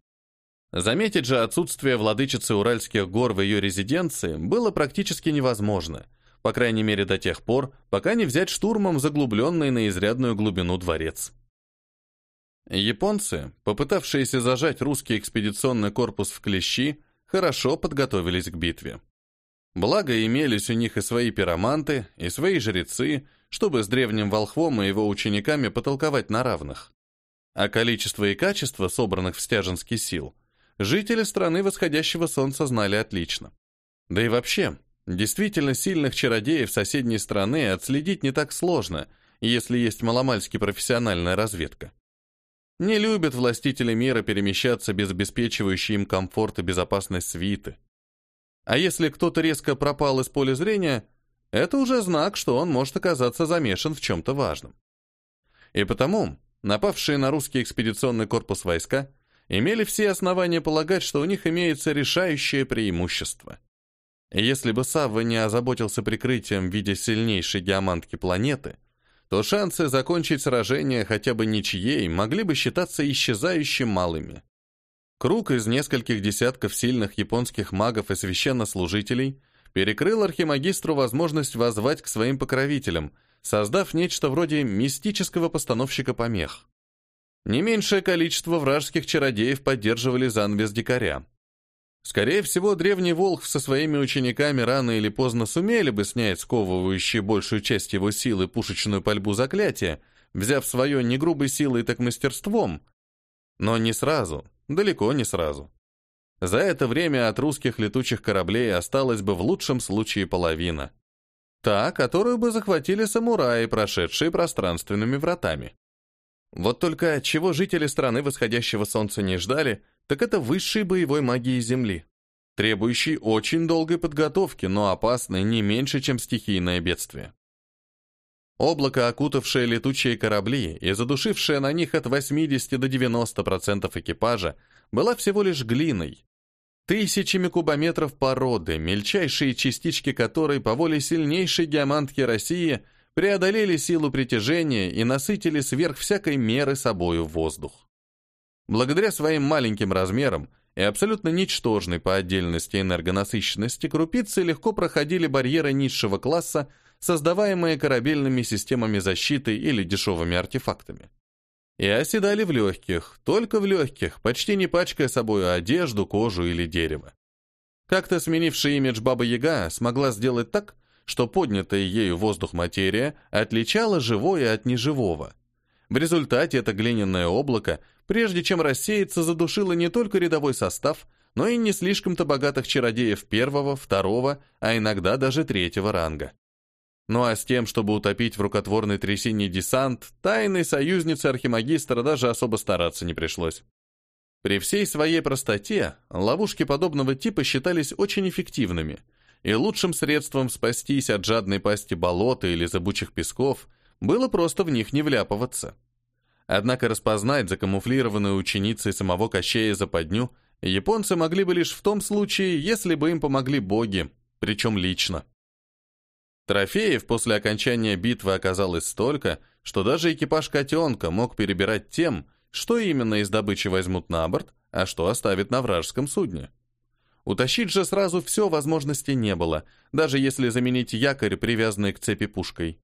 Speaker 1: Заметить же отсутствие владычицы Уральских гор в ее резиденции было практически невозможно, по крайней мере до тех пор, пока не взять штурмом заглубленный на изрядную глубину дворец. Японцы, попытавшиеся зажать русский экспедиционный корпус в клещи, хорошо подготовились к битве. Благо, имелись у них и свои пироманты, и свои жрецы, чтобы с древним волхвом и его учениками потолковать на равных. А количество и качество собранных в Стяженский сил жители страны восходящего солнца знали отлично. Да и вообще, действительно сильных чародеев соседней страны отследить не так сложно, если есть маломальски профессиональная разведка. Не любят властители мира перемещаться без обеспечивающей им комфорт и безопасность свиты. А если кто-то резко пропал из поля зрения, это уже знак, что он может оказаться замешан в чем-то важном. И потому напавшие на русский экспедиционный корпус войска имели все основания полагать, что у них имеется решающее преимущество. если бы Савва не озаботился прикрытием в виде сильнейшей геомантки планеты, то шансы закончить сражение хотя бы ничьей могли бы считаться исчезающе малыми. Круг из нескольких десятков сильных японских магов и священнослужителей перекрыл архимагистру возможность воззвать к своим покровителям, создав нечто вроде мистического постановщика помех. Не меньшее количество вражеских чародеев поддерживали занавес дикаря, Скорее всего, древний Волх со своими учениками рано или поздно сумели бы снять сковывающие большую часть его силы пушечную пальбу заклятия, взяв свое не грубой силой, так мастерством. Но не сразу, далеко не сразу. За это время от русских летучих кораблей осталось бы в лучшем случае половина. Та, которую бы захватили самураи, прошедшие пространственными вратами. Вот только чего жители страны восходящего солнца не ждали – так это высшей боевой магии Земли, требующей очень долгой подготовки, но опасной не меньше, чем стихийное бедствие. Облако, окутавшее летучие корабли и задушившее на них от 80 до 90% экипажа, была всего лишь глиной. Тысячами кубометров породы, мельчайшие частички которой по воле сильнейшей геомантки России преодолели силу притяжения и насытили сверх всякой меры собою воздух. Благодаря своим маленьким размерам и абсолютно ничтожной по отдельности энергонасыщенности крупицы легко проходили барьеры низшего класса, создаваемые корабельными системами защиты или дешевыми артефактами. И оседали в легких, только в легких, почти не пачкая собой одежду, кожу или дерево. Как-то сменивший имидж Баба Яга смогла сделать так, что поднятая ею воздух материя отличала живое от неживого. В результате это глиняное облако прежде чем рассеяться, задушила не только рядовой состав, но и не слишком-то богатых чародеев первого, второго, а иногда даже третьего ранга. Ну а с тем, чтобы утопить в рукотворной трясине десант, тайной союзнице архимагистра даже особо стараться не пришлось. При всей своей простоте ловушки подобного типа считались очень эффективными, и лучшим средством спастись от жадной пасти болота или забучих песков было просто в них не вляпываться. Однако распознать закамуфлированную ученицей самого Кощея западню японцы могли бы лишь в том случае, если бы им помогли боги, причем лично. Трофеев после окончания битвы оказалось столько, что даже экипаж котенка мог перебирать тем, что именно из добычи возьмут на борт, а что оставят на вражеском судне. Утащить же сразу все возможности не было, даже если заменить якорь, привязанный к цепи пушкой.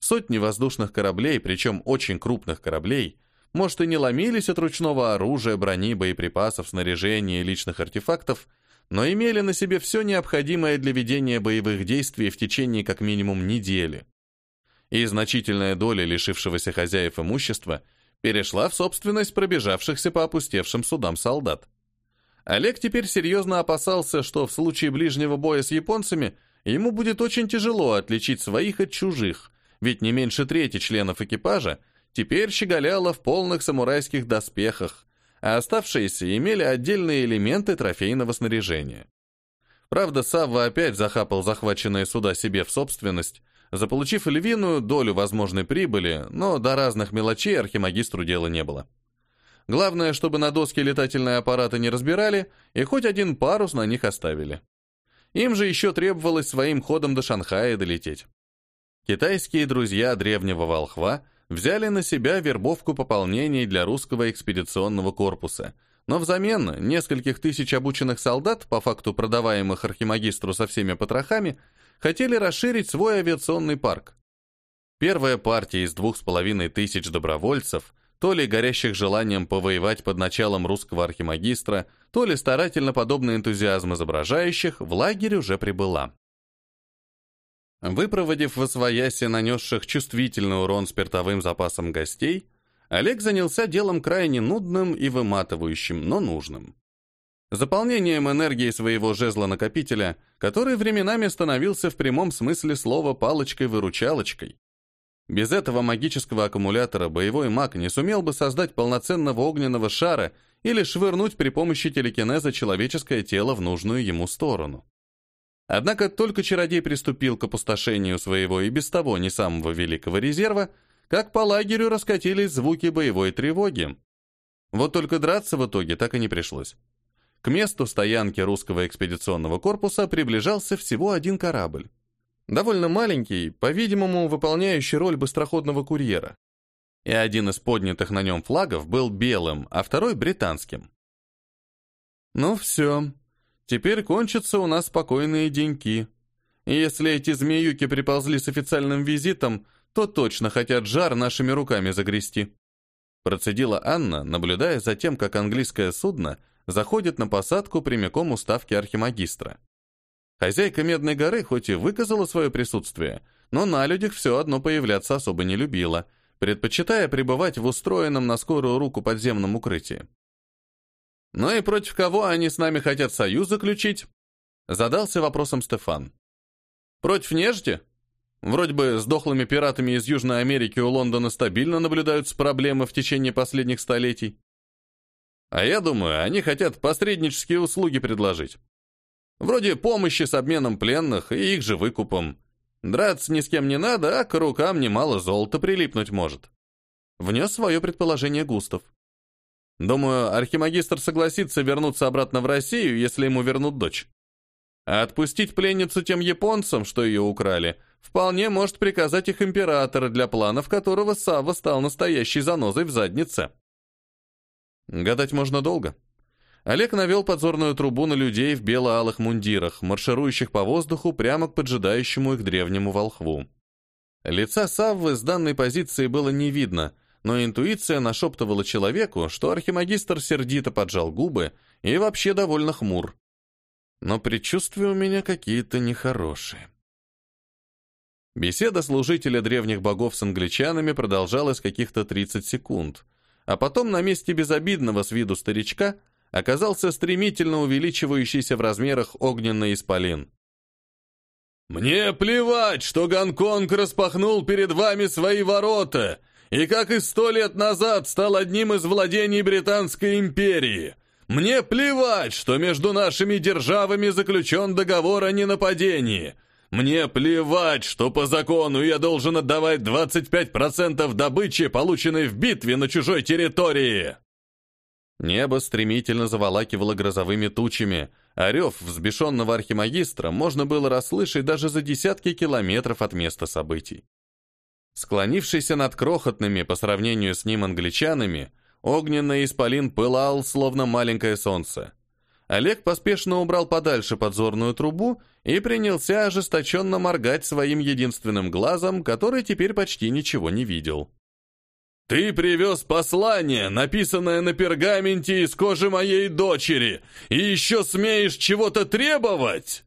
Speaker 1: Сотни воздушных кораблей, причем очень крупных кораблей, может и не ломились от ручного оружия, брони, боеприпасов, снаряжения и личных артефактов, но имели на себе все необходимое для ведения боевых действий в течение как минимум недели. И значительная доля лишившегося хозяев имущества перешла в собственность пробежавшихся по опустевшим судам солдат. Олег теперь серьезно опасался, что в случае ближнего боя с японцами ему будет очень тяжело отличить своих от чужих, ведь не меньше трети членов экипажа теперь щеголяло в полных самурайских доспехах, а оставшиеся имели отдельные элементы трофейного снаряжения. Правда, Савва опять захапал захваченные суда себе в собственность, заполучив львиную долю возможной прибыли, но до разных мелочей архимагистру дела не было. Главное, чтобы на доске летательные аппараты не разбирали и хоть один парус на них оставили. Им же еще требовалось своим ходом до Шанхая долететь. Китайские друзья древнего волхва взяли на себя вербовку пополнений для русского экспедиционного корпуса, но взамен нескольких тысяч обученных солдат, по факту продаваемых архимагистру со всеми потрохами, хотели расширить свой авиационный парк. Первая партия из двух с половиной тысяч добровольцев, то ли горящих желанием повоевать под началом русского архимагистра, то ли старательно подобный энтузиазм изображающих, в лагерь уже прибыла. Выпроводив в освоясе нанесших чувствительный урон спиртовым запасом гостей, Олег занялся делом крайне нудным и выматывающим, но нужным. Заполнением энергии своего жезла-накопителя, который временами становился в прямом смысле слова палочкой-выручалочкой. Без этого магического аккумулятора боевой маг не сумел бы создать полноценного огненного шара или швырнуть при помощи телекинеза человеческое тело в нужную ему сторону. Однако только чародей приступил к опустошению своего и без того не самого великого резерва, как по лагерю раскатились звуки боевой тревоги. Вот только драться в итоге так и не пришлось. К месту стоянки русского экспедиционного корпуса приближался всего один корабль. Довольно маленький, по-видимому, выполняющий роль быстроходного курьера. И один из поднятых на нем флагов был белым, а второй — британским. Ну все, Теперь кончатся у нас спокойные деньки. Если эти змеюки приползли с официальным визитом, то точно хотят жар нашими руками загрести. Процедила Анна, наблюдая за тем, как английское судно заходит на посадку прямиком у ставки архимагистра. Хозяйка Медной горы хоть и выказала свое присутствие, но на людях все одно появляться особо не любила, предпочитая пребывать в устроенном на скорую руку подземном укрытии. «Ну и против кого они с нами хотят союз заключить?» Задался вопросом Стефан. «Против нежити? Вроде бы с дохлыми пиратами из Южной Америки у Лондона стабильно наблюдаются проблемы в течение последних столетий. А я думаю, они хотят посреднические услуги предложить. Вроде помощи с обменом пленных и их же выкупом. Драться ни с кем не надо, а к рукам немало золота прилипнуть может». Внес свое предположение Густав. Думаю, архимагистр согласится вернуться обратно в Россию, если ему вернут дочь. А отпустить пленницу тем японцам, что ее украли, вполне может приказать их император, для планов которого Савва стал настоящей занозой в заднице. Гадать можно долго. Олег навел подзорную трубу на людей в бело-алых мундирах, марширующих по воздуху прямо к поджидающему их древнему волхву. Лица Саввы с данной позиции было не видно — но интуиция нашептывала человеку, что архимагистр сердито поджал губы и вообще довольно хмур. Но предчувствия у меня какие-то нехорошие. Беседа служителя древних богов с англичанами продолжалась каких-то 30 секунд, а потом на месте безобидного с виду старичка оказался стремительно увеличивающийся в размерах огненный исполин.
Speaker 2: «Мне плевать, что Гонконг распахнул перед вами свои ворота и как и сто лет назад стал одним из владений Британской империи. Мне плевать, что между нашими державами заключен договор о ненападении. Мне плевать, что по закону я должен отдавать 25% добычи, полученной в битве на чужой территории.
Speaker 1: Небо стремительно заволакивало грозовыми тучами, а взбешенного архимагистра можно было расслышать даже за десятки километров от места событий. Склонившийся над крохотными по сравнению с ним англичанами, огненный исполин пылал, словно маленькое солнце. Олег поспешно убрал подальше подзорную трубу и принялся ожесточенно моргать своим единственным глазом, который теперь почти ничего не видел.
Speaker 2: «Ты привез послание, написанное на пергаменте из кожи моей дочери, и еще смеешь чего-то требовать?»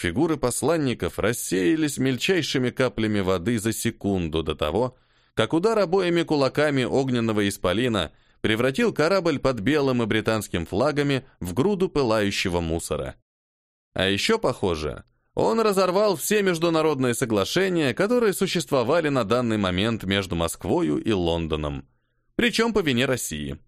Speaker 1: Фигуры посланников рассеялись мельчайшими каплями воды за секунду до того, как удар обоими кулаками огненного исполина превратил корабль под белым и британским флагами в груду пылающего мусора. А еще, похоже, он разорвал все международные соглашения, которые существовали на данный момент между Москвою и Лондоном, причем по вине России.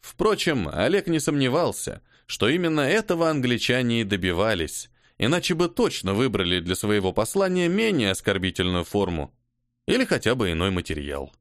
Speaker 1: Впрочем, Олег не сомневался, что именно этого англичане и добивались, иначе бы точно выбрали для своего послания менее оскорбительную форму или хотя бы иной материал.